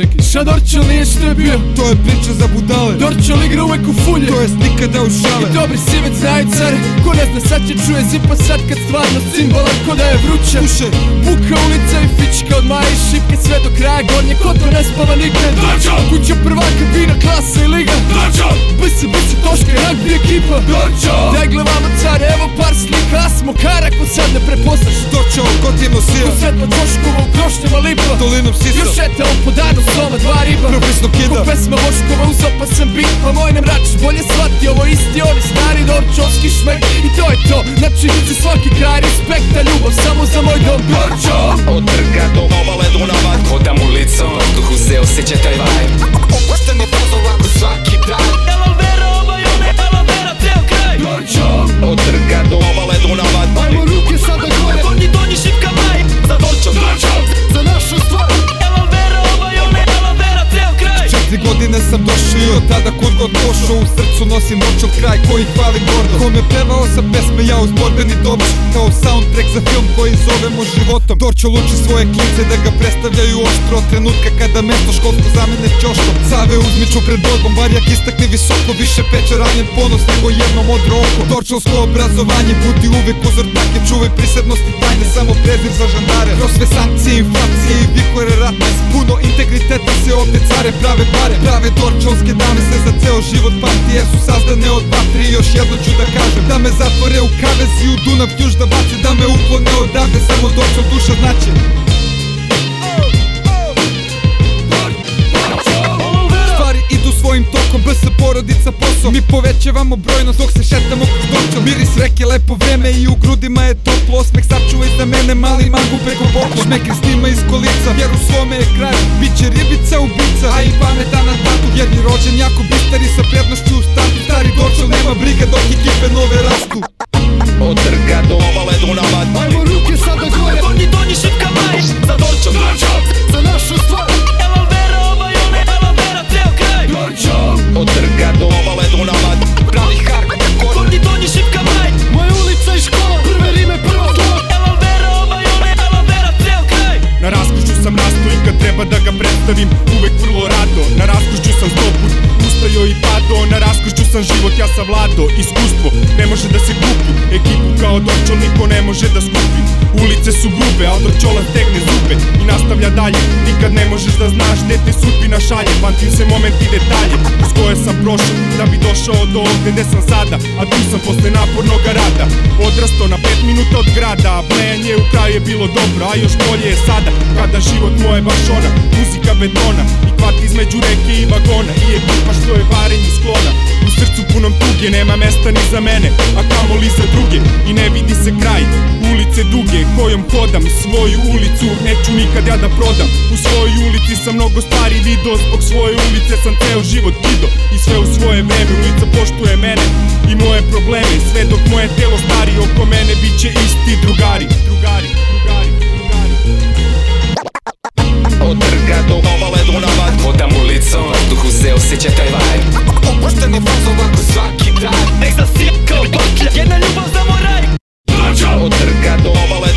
čekaj, šta Dorčel nije što je bio? To je priča za budale. Dorčel igra uvek u fulje. To jest nikada u šale. I dobri si već znaju care Ko ne zna sad će čuje zipa sad kad stvarno simbola ko da je vruća Slušaj, Buka ulica i fička od maje i šipke sve do kraja gornje. Ko to ne spava nikad? Dorčel! Kuća prvaka, vina, klasa i liga. Dorčel! Bisi, bisi, toška, rugby ekipa. Dorčel! Daj glavama car, evo par slika. Smo karak ko sad ne prepoznaš Dorčel god je nosio Ko svetlo Čoškova Dolinom sisa Još šetao po danu soma dva riba. Propisno Ko kida pesma Voškova uz opasan bit Pa moj ne mračiš bolje shvati. Ovo isti oni stari dorčovski šmek. I to je to. Znači za svaki kraj respekta. Ljubav samo za moj dom Dorčel! Od trga do obale Dunava tengo pošao U srcu nosim Dorčel kraj koji hvali gordo. Ko me pevao sa pesme ja uz borbeni domać Kao soundtrack za film koji zovemo životom. Dorčel uči svoje klince da ga predstavljaju oštro. Od trenutka kada mesto školsko zamene ćoškom Save uzmiču pred borbom, varjak istakne visoko. Više peče ranjen ponos nego jedno modro oko. Dorčelsko obrazovanje budi uvek uzor take. Čuvaj prisednosti tajne, samo prezir za žandare. Kroz sve sankcije, inflacije i vihore ratne. Puno integriteta se ovde care prave pare. Prave dorčelske dame se za ceo život pamti Jer su sazdane od vatre još jedno ću da kažem Da me zatvore u kavez i u Dunav juž da bace Da me uklone odavde, samo dorčel duša znači Stvari idu svojim tokom, BS porodica posao Mi povećavamo brojnost dok se šetamo kroz dorčel Miris reke, lepo vreme i u grudima je toplo. Osmeh sačuvaj za mene, mali mangu preko bokla Šmekri snima iz kolica, jer u svome je kraj. Biće ribica ubica, a i pametan na tatu. Jer je rođen jako bistar i predstavim Uvek vrlo rado. Na raskrižju sam sto put ustajo i pado Na raskrižju sam život, ja sam vlado. Iskustvo ne može da se kupi. Ekipu kao Dorčol niko ne može da skupi. Ulice su grube, al Dorčola stegne zube I nastavlja dalje Nikad ne možeš da znaš gde te sudbina šalje. Pamtim se moment i detalje Kroz koje sam prošao. Da bi došao do ovde gde sam sada A tu sam posle napornog rada. Odrasto na pet minuta od grada A blejanje u kraju je bilo dobro A još bolje je sada. Kada život moje baš ona Muzika betona I kvart između reke i vagona. I ekipa što je varenju sklona. U srcu punom tuge Nema mesta ni za mene A kamoli za druge. I ne vidi se kraj Ulice duge kojom hodam Svoju ulicu. Neću nikad ja da prodam. U svojoj ulici sam mnogo stvari video. Zbog svoje ulice sam ceo život kido. I sve u svoje vreme Ulica poštuje mene i moje probleme. Sve dok moje telo stari oko бутербродов